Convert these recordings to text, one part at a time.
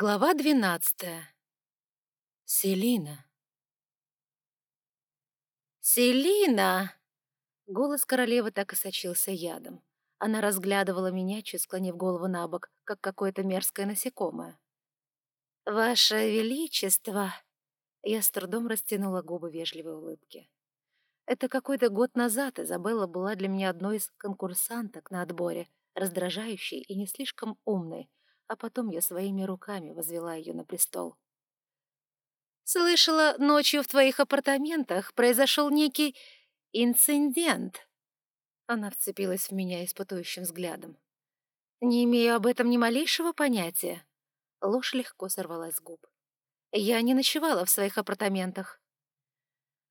Глава двенадцатая. Селина. «Селина!» Голос королевы так и сочился ядом. Она разглядывала меня, чуть склонив голову на бок, как какое-то мерзкое насекомое. «Ваше Величество!» Я с трудом растянула губы вежливой улыбки. Это какой-то год назад Изабелла была для меня одной из конкурсанток на отборе, раздражающей и не слишком умной, а потом я своими руками возвела ее на престол. «Слышала, ночью в твоих апартаментах произошел некий инцидент». Она вцепилась в меня испытующим взглядом. «Не имею об этом ни малейшего понятия». Ложь легко сорвалась с губ. «Я не ночевала в своих апартаментах».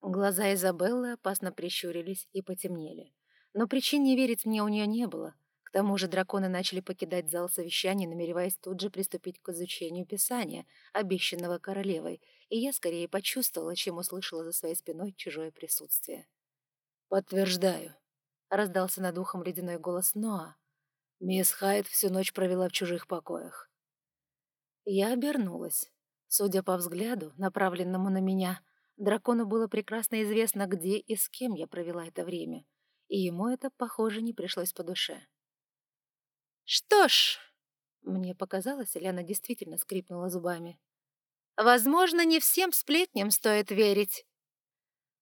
Глаза Изабеллы опасно прищурились и потемнели. Но причин не верить мне у нее не было — к тому же драконы начали покидать зал совещаний, намереваясь тут же приступить к изучению Писания, обещанного королевой, и я скорее почувствовала, чем услышала за своей спиной чужое присутствие. «Подтверждаю», — раздался над ухом ледяной голос Ноа. «Мисс Хайд всю ночь провела в чужих покоях». Я обернулась. Судя по взгляду, направленному на меня, дракону было прекрасно известно, где и с кем я провела это время, и ему это, похоже, не пришлось по душе. «Что ж...» Мне показалось, или она действительно скрипнула зубами. «Возможно, не всем сплетням стоит верить».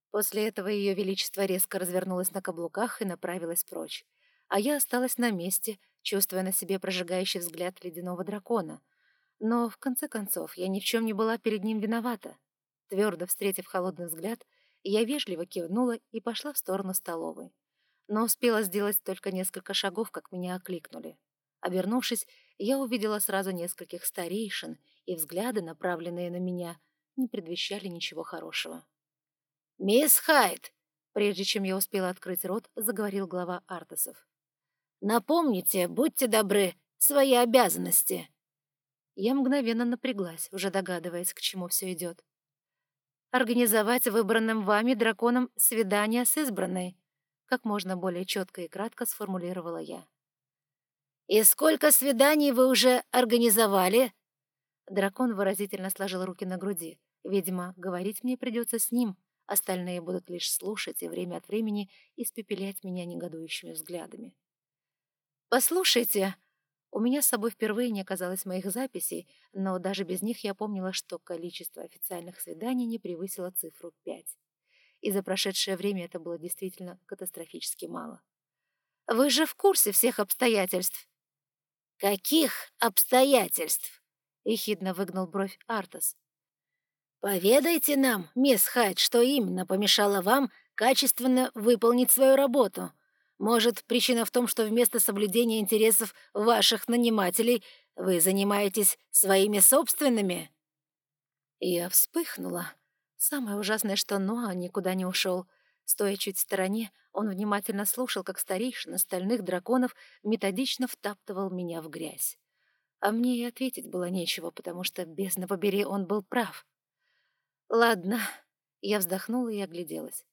После этого Ее Величество резко развернулось на каблуках и направилось прочь, а я осталась на месте, чувствуя на себе прожигающий взгляд ледяного дракона. Но, в конце концов, я ни в чем не была перед ним виновата. Твердо встретив холодный взгляд, я вежливо кивнула и пошла в сторону столовой. Но успела сделать только несколько шагов, как меня окликнули. Обернувшись, я увидела сразу нескольких старейшин, и взгляды, направленные на меня, не предвещали ничего хорошего. «Мисс Хайт!» Прежде чем я успела открыть рот, заговорил глава Артасов. «Напомните, будьте добры, свои обязанности!» Я мгновенно напряглась, уже догадываясь, к чему все идет. «Организовать выбранным вами драконом свидание с избранной», как можно более четко и кратко сформулировала я. «И сколько свиданий вы уже организовали?» Дракон выразительно сложил руки на груди. Видимо, говорить мне придется с ним, остальные будут лишь слушать и время от времени испепелять меня негодующими взглядами. «Послушайте!» У меня с собой впервые не оказалось моих записей, но даже без них я помнила, что количество официальных свиданий не превысило цифру пять. И за прошедшее время это было действительно катастрофически мало. «Вы же в курсе всех обстоятельств!» «Каких обстоятельств?» — ехидно выгнал бровь Артас. «Поведайте нам, мисс Хайт, что именно помешало вам качественно выполнить свою работу. Может, причина в том, что вместо соблюдения интересов ваших нанимателей вы занимаетесь своими собственными?» Я вспыхнула. Самое ужасное, что Ноа никуда не ушел. Стоя чуть в стороне, он внимательно слушал, как старейшина стальных драконов методично втаптывал меня в грязь. А мне и ответить было нечего, потому что, бездна побери, он был прав. «Ладно», — я вздохнула и огляделась.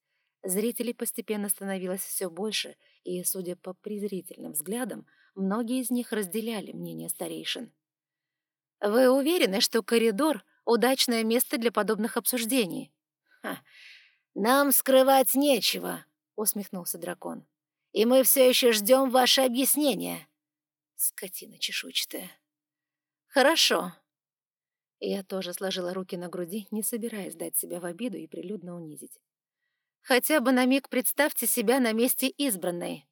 Зрителей постепенно становилось все больше, и, судя по презрительным взглядам, многие из них разделяли мнение старейшин. «Вы уверены, что коридор — удачное место для подобных обсуждений?» Ха, «Нам скрывать нечего», — усмехнулся дракон. «И мы все еще ждем ваше объяснение». Скотина чешуйчатая. «Хорошо». Я тоже сложила руки на груди, не собираясь дать себя в обиду и прилюдно унизить. «Хотя бы на миг представьте себя на месте избранной».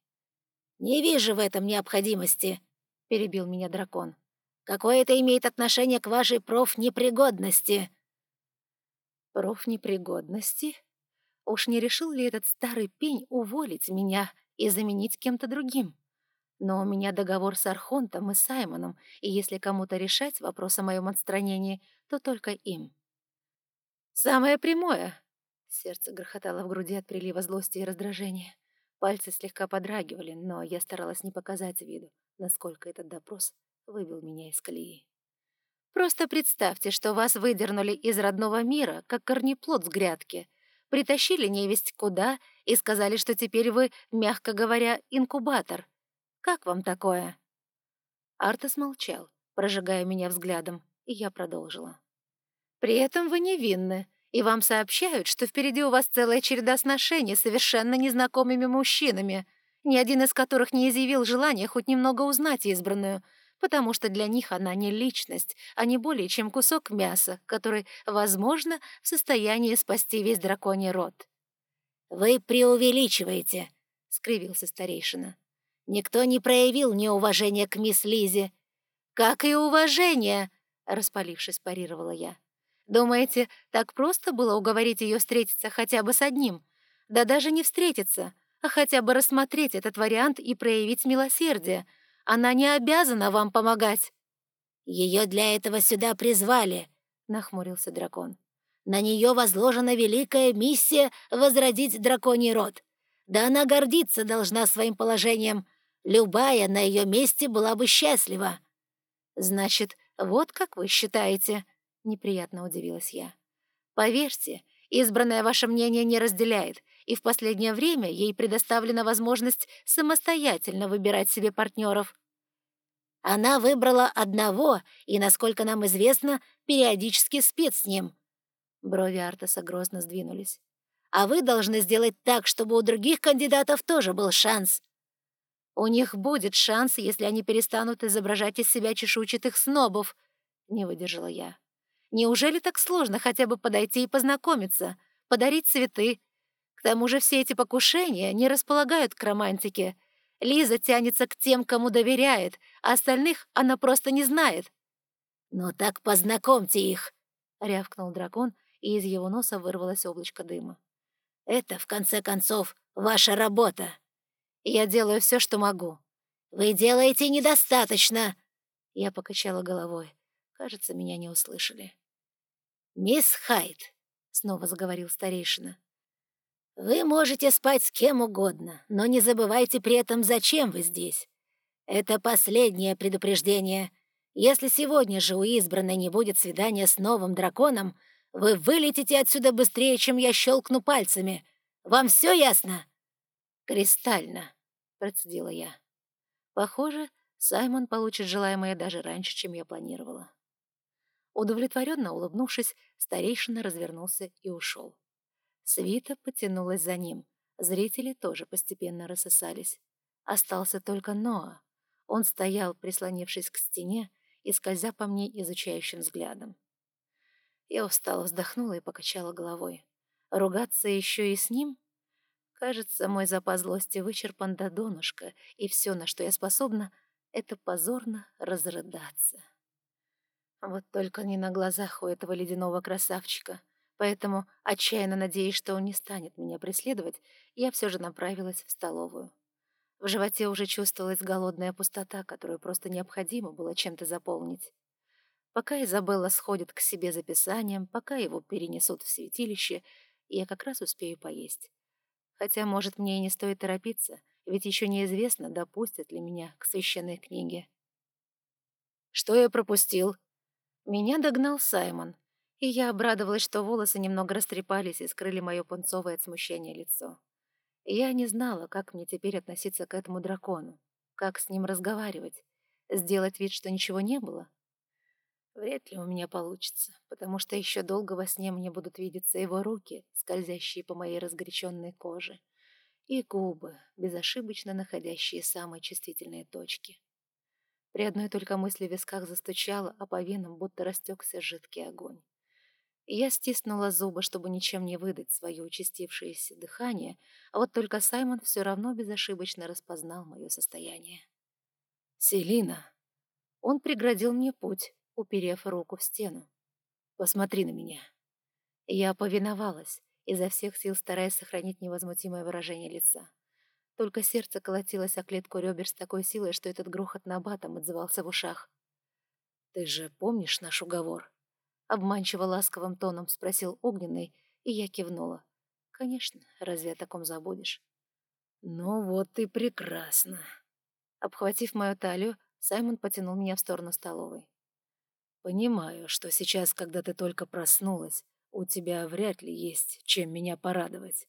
«Не вижу в этом необходимости», — перебил меня дракон. «Какое это имеет отношение к вашей профнепригодности?» «Профнепригодности?» Уж не решил ли этот старый пень уволить меня и заменить кем-то другим? Но у меня договор с Архонтом и Саймоном, и если кому-то решать вопрос о моем отстранении, то только им. «Самое прямое!» Сердце грохотало в груди от прилива злости и раздражения. Пальцы слегка подрагивали, но я старалась не показать виду, насколько этот допрос выбил меня из колеи. «Просто представьте, что вас выдернули из родного мира, как корнеплод с грядки — Притащили невесть куда и сказали, что теперь вы, мягко говоря, инкубатор. Как вам такое?» Артас молчал, прожигая меня взглядом, и я продолжила. «При этом вы невинны, и вам сообщают, что впереди у вас целая череда сношений с совершенно незнакомыми мужчинами, ни один из которых не изъявил желания хоть немного узнать избранную, потому что для них она не личность, а не более чем кусок мяса, который, возможно, в состоянии спасти весь драконий род». «Вы преувеличиваете», — скривился старейшина. «Никто не проявил неуважения к мисс Лизе». «Как и уважение», — распалившись, парировала я. Думаете, так просто было уговорить ее встретиться хотя бы с одним? Да даже не встретиться, а хотя бы рассмотреть этот вариант и проявить милосердие. Она не обязана вам помогать». «Ее для этого сюда призвали», — нахмурился дракон. «На нее возложена великая миссия возродить драконий род. Да она гордиться должна своим положением. Любая на ее месте была бы счастлива». «Значит, вот как вы считаете», — неприятно удивилась я. «Поверьте, избранное ваше мнение не разделяет, и в последнее время ей предоставлена возможность самостоятельно выбирать себе партнеров». «Она выбрала одного, и, насколько нам известно, периодически спит с ним». Брови Артаса грозно сдвинулись. «А вы должны сделать так, чтобы у других кандидатов тоже был шанс». «У них будет шанс, если они перестанут изображать из себя чешуйчатых снобов», — не выдержала я. Неужели так сложно хотя бы подойти и познакомиться, подарить цветы? К тому же все эти покушения не располагают к романтике. Лиза тянется к тем, кому доверяет, а остальных она просто не знает. «Ну так познакомьте их!» — рявкнул дракон, и из его носа вырвалось облачко дыма. «Это, в конце концов, ваша работа. Я делаю все, что могу». «Вы делаете недостаточно!» Я покачала головой. Кажется, меня не услышали. «Мисс Хайт», — снова заговорил старейшина, — «вы можете спать с кем угодно, но не забывайте при этом, зачем вы здесь. Это последнее предупреждение. Если сегодня же у избранной не будет свидания с новым драконом, вы вылетите отсюда быстрее, чем я щелкну пальцами. Вам все ясно?» «Кристально», — процедила я. «Похоже, Саймон получит желаемое даже раньше, чем я планировала». Удовлетворенно улыбнувшись, старейшина развернулся и ушел. Свита потянулась за ним. Зрители тоже постепенно рассосались. Остался только Ноа. Он стоял, прислонившись к стене и скользя по мне изучающим взглядом. Я устало вздохнула и покачала головой. Ругаться еще и с ним? Кажется, мой запас злости вычерпан до донышка, и все, на что я способна, — это позорно разрыдаться. Вот только не на глазах у этого ледяного красавчика. Поэтому, отчаянно надеясь, что он не станет меня преследовать, я все же направилась в столовую. В животе уже чувствовалась голодная пустота, которую просто необходимо было чем-то заполнить. Пока Изабелла сходит к себе за писанием, пока его перенесут в святилище, я как раз успею поесть. Хотя, может, мне и не стоит торопиться, ведь еще неизвестно, допустят ли меня к священной книге. «Что я пропустил?» Меня догнал Саймон, и я обрадовалась, что волосы немного растрепались и скрыли мое пунцовое от смущения лицо. Я не знала, как мне теперь относиться к этому дракону, как с ним разговаривать, сделать вид, что ничего не было. Вряд ли у меня получится, потому что еще долго во сне мне будут видеться его руки, скользящие по моей разгоряченной коже, и губы, безошибочно находящие самые чувствительные точки. При одной только мысли в висках застучало, а по венам будто растекся жидкий огонь. Я стиснула зубы, чтобы ничем не выдать свое участившееся дыхание, а вот только Саймон все равно безошибочно распознал мое состояние. «Селина!» Он преградил мне путь, уперев руку в стену. «Посмотри на меня!» Я повиновалась, изо всех сил стараясь сохранить невозмутимое выражение лица. Только сердце колотилось о клетку ребер с такой силой, что этот грохот на батом отзывался в ушах. «Ты же помнишь наш уговор?» Обманчиво ласковым тоном спросил Огненный, и я кивнула. «Конечно, разве о таком забудешь?» «Ну вот и прекрасно!» Обхватив мою талию, Саймон потянул меня в сторону столовой. «Понимаю, что сейчас, когда ты только проснулась, у тебя вряд ли есть чем меня порадовать.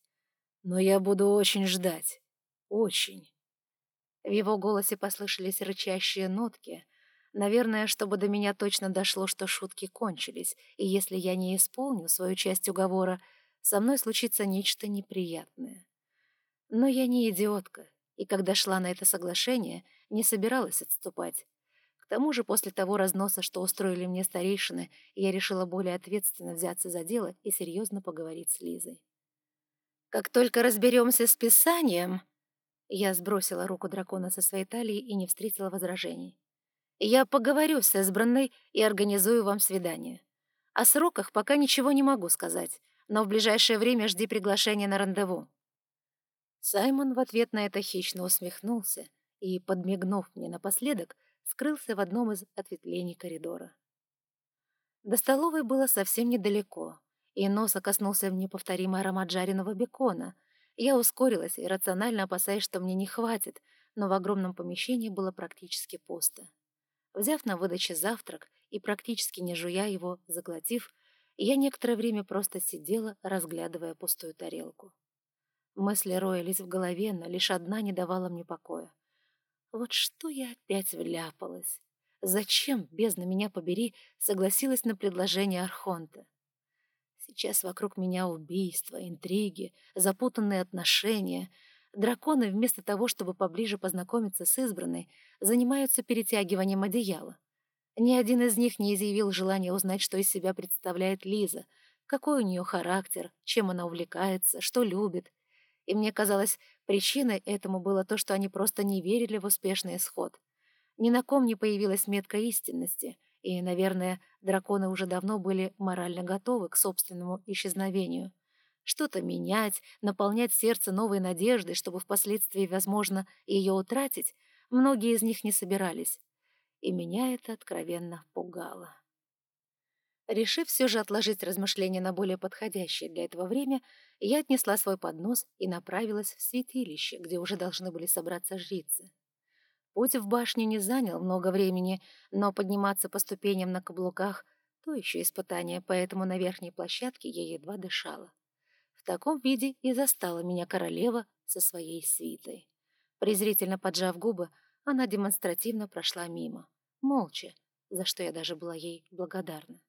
Но я буду очень ждать. Очень. В его голосе послышались рычащие нотки, Наверное, чтобы до меня точно дошло, что шутки кончились, и если я не исполню свою часть уговора, со мной случится нечто неприятное. Но я не идиотка, и когда шла на это соглашение, не собиралась отступать. К тому же после того разноса, что устроили мне старейшины, я решила более ответственно взяться за дело и серьезно поговорить с Лизой. «Как только разберемся с писанием...» Я сбросила руку дракона со своей талии и не встретила возражений. «Я поговорю с избранной и организую вам свидание. О сроках пока ничего не могу сказать, но в ближайшее время жди приглашения на рандеву». Саймон в ответ на это хищно усмехнулся и, подмигнув мне напоследок, скрылся в одном из ответвлений коридора. До столовой было совсем недалеко, и носа коснулся неповторимый аромат жареного бекона. Я ускорилась, рационально опасаясь, что мне не хватит, но в огромном помещении было практически пусто. Взяв на выдаче завтрак и практически не жуя его, заглотив, я некоторое время просто сидела, разглядывая пустую тарелку. Мысли роились в голове, но лишь одна не давала мне покоя. Вот что я опять вляпалась? Зачем, бездна меня побери, согласилась на предложение Архонта? Сейчас вокруг меня убийства, интриги, запутанные отношения. Драконы, вместо того, чтобы поближе познакомиться с избранной, занимаются перетягиванием одеяла. Ни один из них не изъявил желания узнать, что из себя представляет Лиза, какой у нее характер, чем она увлекается, что любит. И мне казалось, причиной этому было то, что они просто не верили в успешный исход. Ни на ком не появилась метка истинности — и, наверное, драконы уже давно были морально готовы к собственному исчезновению. Что-то менять, наполнять сердце новой надеждой, чтобы впоследствии, возможно, ее утратить, многие из них не собирались. И меня это откровенно пугало. Решив все же отложить размышления на более подходящее для этого время, я отнесла свой поднос и направилась в святилище, где уже должны были собраться жрицы. Путь в башню не занял много времени, но подниматься по ступеням на каблуках — то еще испытание, поэтому на верхней площадке я едва дышала. В таком виде и застала меня королева со своей свитой. Презрительно поджав губы, она демонстративно прошла мимо, молча, за что я даже была ей благодарна.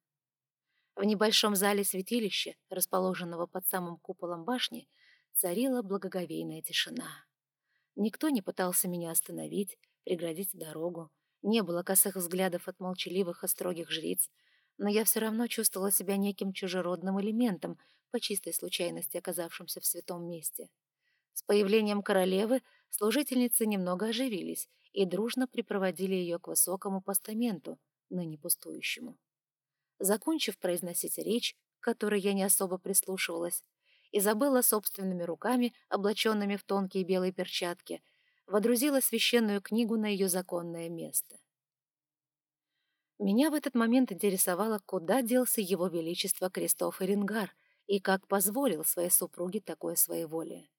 В небольшом зале святилища, расположенного под самым куполом башни, царила благоговейная тишина. Никто не пытался меня остановить, преградить дорогу. Не было косых взглядов от молчаливых и строгих жриц, но я все равно чувствовала себя неким чужеродным элементом, по чистой случайности оказавшимся в святом месте. С появлением королевы служительницы немного оживились и дружно припроводили ее к высокому постаменту, ныне пустующему. Закончив произносить речь, к которой я не особо прислушивалась, Изабелла собственными руками, облаченными в тонкие белые перчатки, водрузила священную книгу на ее законное место. Меня в этот момент интересовало, куда делся его величество Кристоф Эрингар и как позволил своей супруге такое своеволие.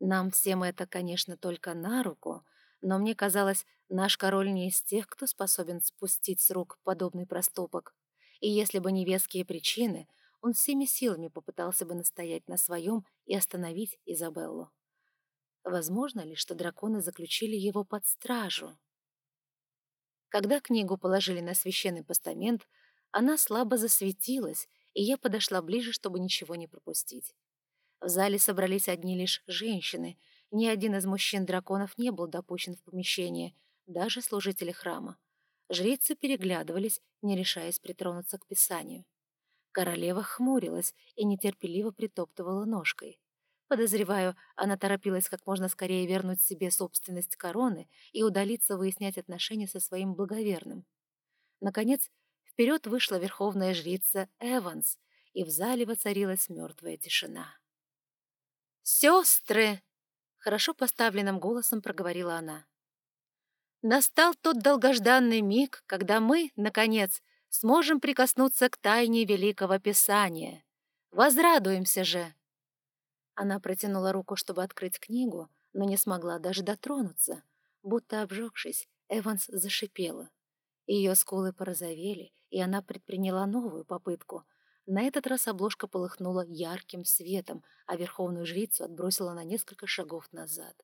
Нам всем это, конечно, только на руку, но мне казалось, наш король не из тех, кто способен спустить с рук подобный проступок. И если бы не веские причины, он всеми силами попытался бы настоять на своем и остановить Изабеллу. Возможно ли, что драконы заключили его под стражу? Когда книгу положили на священный постамент, она слабо засветилась, и я подошла ближе, чтобы ничего не пропустить. В зале собрались одни лишь женщины. Ни один из мужчин-драконов не был допущен в помещение, даже служители храма. Жрицы переглядывались, не решаясь притронуться к писанию. Королева хмурилась и нетерпеливо притоптывала ножкой. Подозреваю, она торопилась как можно скорее вернуть себе собственность короны и удалиться выяснять отношения со своим благоверным. Наконец, вперед вышла верховная жрица Эванс, и в зале воцарилась мертвая тишина. «Сестры!» — хорошо поставленным голосом проговорила она. «Настал тот долгожданный миг, когда мы, наконец, сможем прикоснуться к тайне Великого Писания. Возрадуемся же!» Она протянула руку, чтобы открыть книгу, но не смогла даже дотронуться. Будто обжегшись, Эванс зашипела. Ее скулы порозовели, и она предприняла новую попытку. На этот раз обложка полыхнула ярким светом, а верховную жрицу отбросила на несколько шагов назад.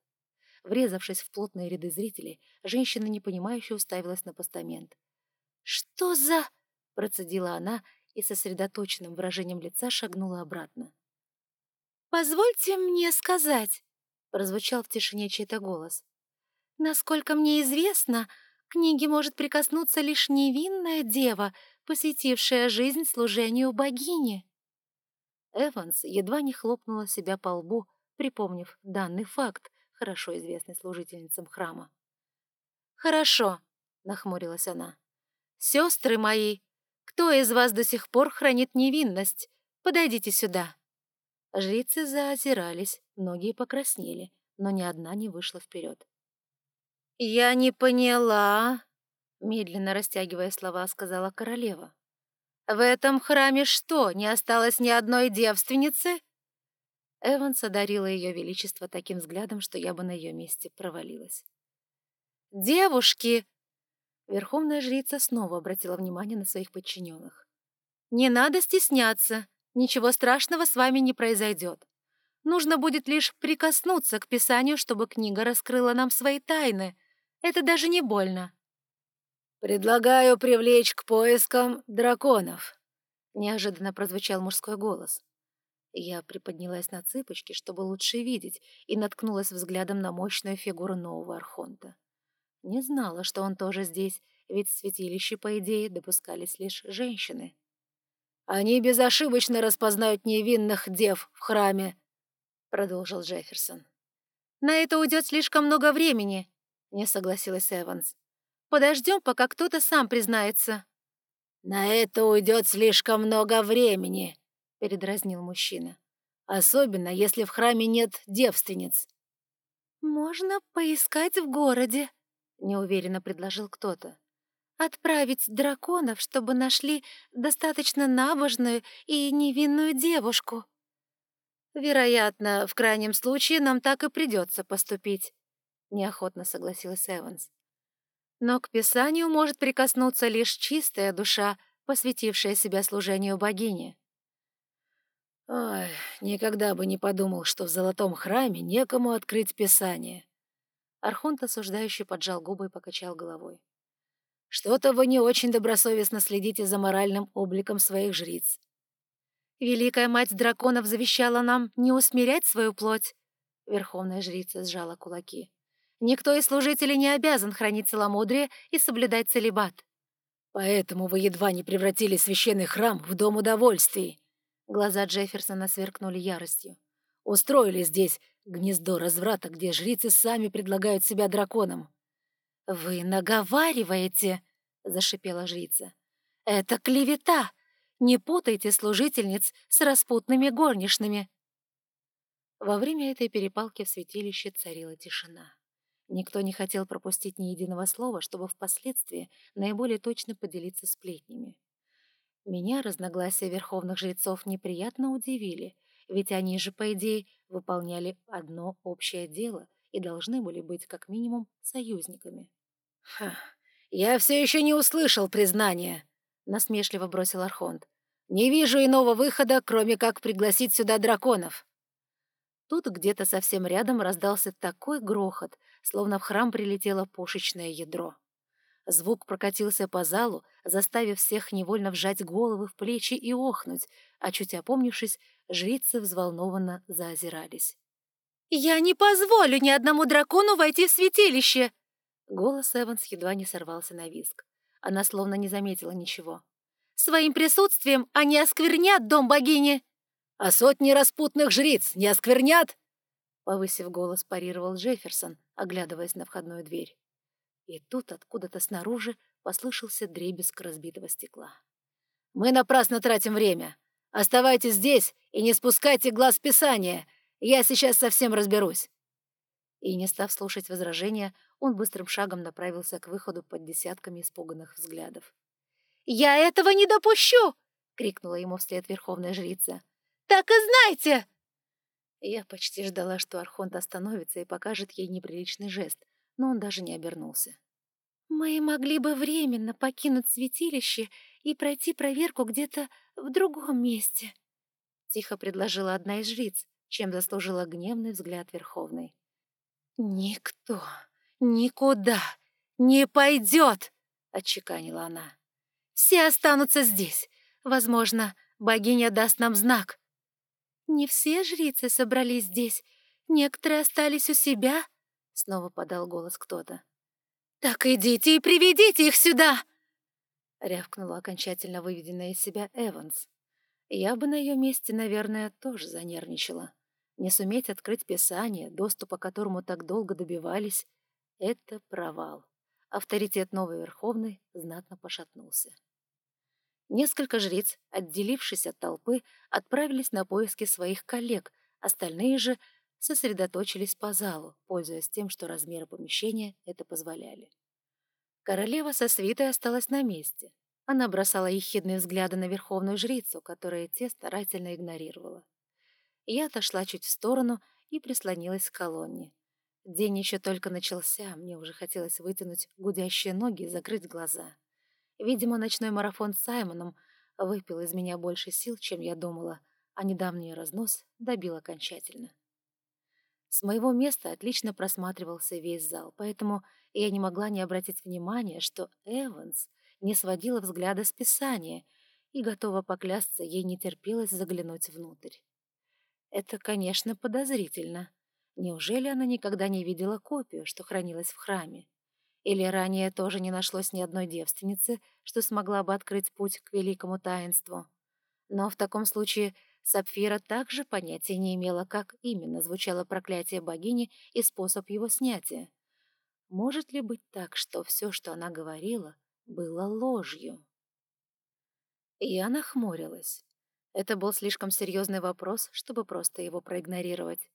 Врезавшись в плотные ряды зрителей, женщина непонимающе уставилась на постамент — «Что за...» — процедила она и сосредоточенным выражением лица шагнула обратно. «Позвольте мне сказать», — прозвучал в тишине чей-то голос. «Насколько мне известно, книге может прикоснуться лишь невинная дева, посвятившая жизнь служению богини». Эванс едва не хлопнула себя по лбу, припомнив данный факт, хорошо известный служительницам храма. «Хорошо», — нахмурилась она. «Сестры мои, кто из вас до сих пор хранит невинность? Подойдите сюда». Жрицы заозирались, многие покраснели, но ни одна не вышла вперед. «Я не поняла», — медленно растягивая слова, сказала королева. «В этом храме что, не осталось ни одной девственницы?» Эванс одарила ее величество таким взглядом, что я бы на ее месте провалилась. «Девушки!» Верховная жрица снова обратила внимание на своих подчиненных. «Не надо стесняться. Ничего страшного с вами не произойдет. Нужно будет лишь прикоснуться к Писанию, чтобы книга раскрыла нам свои тайны. Это даже не больно». «Предлагаю привлечь к поискам драконов», — неожиданно прозвучал мужской голос. Я приподнялась на цыпочки, чтобы лучше видеть, и наткнулась взглядом на мощную фигуру нового архонта. Не знала, что он тоже здесь, ведь в святилище, по идее, допускались лишь женщины. «Они безошибочно распознают невинных дев в храме», — продолжил Джефферсон. «На это уйдет слишком много времени», — не согласилась Эванс. «Подождем, пока кто-то сам признается». «На это уйдет слишком много времени», передразнил мужчина. «Особенно, если в храме нет девственниц». «Можно поискать в городе», — неуверенно предложил кто-то. «Отправить драконов, чтобы нашли достаточно набожную и невинную девушку». «Вероятно, в крайнем случае нам так и придется поступить», — неохотно согласилась Эванс. «Но к Писанию может прикоснуться лишь чистая душа, посвятившая себя служению богине». Ой, никогда бы не подумал, что в золотом храме некому открыть писание. Архонт осуждающий поджал губы и покачал головой. Что-то вы не очень добросовестно следите за моральным обликом своих жриц. Великая мать драконов завещала нам не усмирять свою плоть. Верховная жрица сжала кулаки. Никто из служителей не обязан хранить целомудрие и соблюдать целебат. Поэтому вы едва не превратили священный храм в дом удовольствий. Глаза Джефферсона сверкнули яростью. «Устроили здесь гнездо разврата, где жрицы сами предлагают себя драконам». «Вы наговариваете!» — зашипела жрица. «Это клевета! Не путайте служительниц с распутными горничными!» Во время этой перепалки в святилище царила тишина. Никто не хотел пропустить ни единого слова, чтобы впоследствии наиболее точно поделиться сплетнями. Меня разногласия верховных жрецов неприятно удивили, ведь они же, по идее, выполняли одно общее дело и должны были быть как минимум союзниками. «Ха, я все еще не услышал признания», — насмешливо бросил Архонт. «Не вижу иного выхода, кроме как пригласить сюда драконов». Тут где-то совсем рядом раздался такой грохот, словно в храм прилетело пушечное ядро. Звук прокатился по залу, заставив всех невольно вжать головы в плечи и охнуть, а чуть опомнившись, жрицы взволнованно заозирались. «Я не позволю ни одному дракону войти в святилище!» Голос Эванс едва не сорвался на виск. Она словно не заметила ничего. «Своим присутствием они осквернят дом богини!» «А сотни распутных жриц не осквернят?» Повысив голос, парировал Джефферсон, оглядываясь на входную дверь. И тут откуда-то снаружи послышался дребезг разбитого стекла. «Мы напрасно тратим время. Оставайтесь здесь и не спускайте глаз Писания. Я сейчас совсем разберусь». И, не став слушать возражения, он быстрым шагом направился к выходу под десятками испуганных взглядов. «Я этого не допущу!» — крикнула ему вслед верховная жрица. «Так и знайте!» Я почти ждала, что Архонт остановится и покажет ей неприличный жест, но он даже не обернулся. «Мы могли бы временно покинуть святилище и пройти проверку где-то в другом месте», — тихо предложила одна из жриц, чем заслужила гневный взгляд Верховной. «Никто никуда не пойдет!» — отчеканила она. Все останутся здесь. Возможно, богиня даст нам знак». «Не все жрицы собрались здесь. Некоторые остались у себя», — снова подал голос кто-то. «Так идите и приведите их сюда!» — рявкнула окончательно выведенная из себя Эванс. Я бы на ее месте, наверное, тоже занервничала. Не суметь открыть Писание, доступа к которому так долго добивались — это провал. Авторитет новой Верховной знатно пошатнулся. Несколько жриц, отделившись от толпы, отправились на поиски своих коллег, остальные же сосредоточились по залу, пользуясь тем, что размеры помещения это позволяли. Королева со свитой осталась на месте. Она бросала ехидные взгляды на верховную жрицу, которая те старательно игнорировала. Я отошла чуть в сторону и прислонилась к колонне. День еще только начался, мне уже хотелось вытянуть гудящие ноги и закрыть глаза. Видимо, ночной марафон с Саймоном выпил из меня больше сил, чем я думала, а недавний разнос добил окончательно. С моего места отлично просматривался весь зал, поэтому я не могла не обратить внимания, что Эванс не сводила взгляда с писания и, готова поклясться, ей не терпелось заглянуть внутрь. Это, конечно, подозрительно. Неужели она никогда не видела копию, что хранилась в храме? Или ранее тоже не нашлось ни одной девственницы, что смогла бы открыть путь к великому таинству? Но в таком случае Сапфира также понятия не имела, как именно звучало проклятие богини и способ его снятия. Может ли быть так, что все, что она говорила, было ложью? Я нахмурилась. Это был слишком серьезный вопрос, чтобы просто его проигнорировать.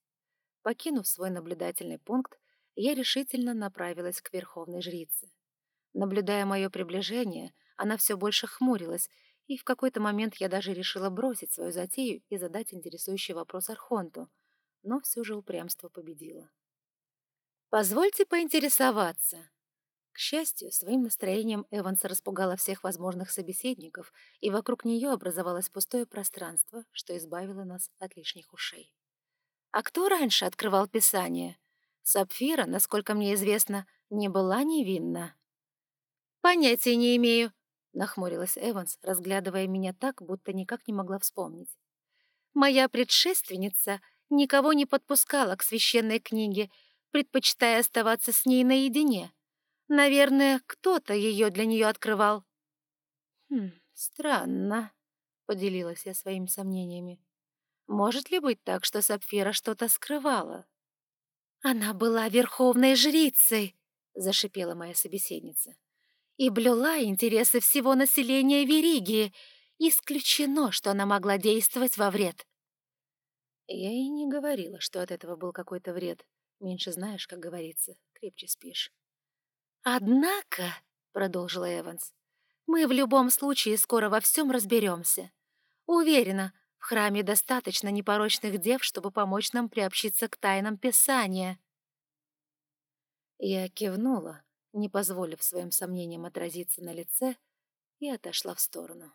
Покинув свой наблюдательный пункт, я решительно направилась к верховной жрице. Наблюдая мое приближение, она все больше хмурилась, и в какой-то момент я даже решила бросить свою затею и задать интересующий вопрос Архонту, но все же упрямство победило. «Позвольте поинтересоваться», к счастью, своим настроением Эванс распугала всех возможных собеседников, и вокруг нее образовалось пустое пространство, что избавило нас от лишних ушей. «А кто раньше открывал Писание? Сапфира, насколько мне известно, не была невинна». «Понятия не имею», — нахмурилась Эванс, разглядывая меня так, будто никак не могла вспомнить. «Моя предшественница никого не подпускала к священной книге, предпочитая оставаться с ней наедине». Наверное, кто-то ее для нее открывал. Хм, странно, поделилась я своими сомнениями. Может ли быть так, что Сапфира что-то скрывала? Она была верховной жрицей, зашипела моя собеседница. И блюла интересы всего населения Веригии. Исключено, что она могла действовать во вред. Я и не говорила, что от этого был какой-то вред. Меньше знаешь, как говорится, крепче спишь. «Однако», — продолжила Эванс, — «мы в любом случае скоро во всем разберемся. Уверена, в храме достаточно непорочных дев, чтобы помочь нам приобщиться к тайнам Писания». Я кивнула, не позволив своим сомнениям отразиться на лице, и отошла в сторону.